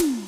Mm-hmm.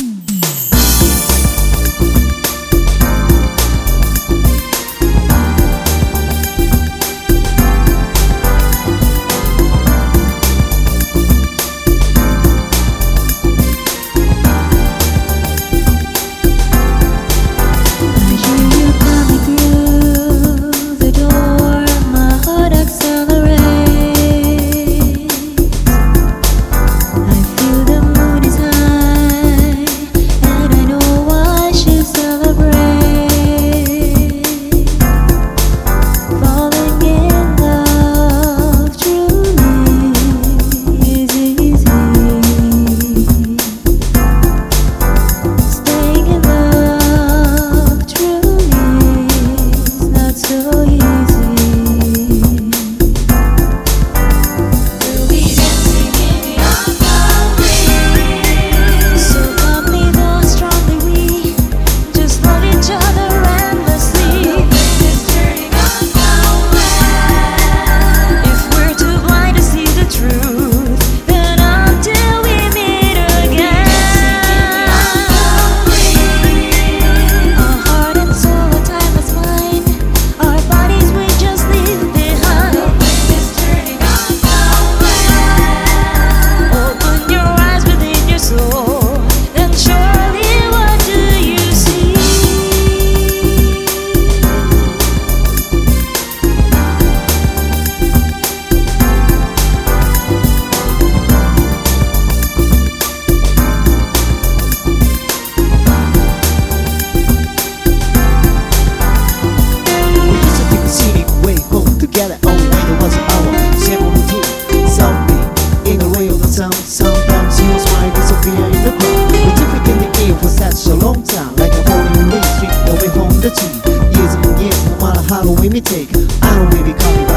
imitate. I don't really copy.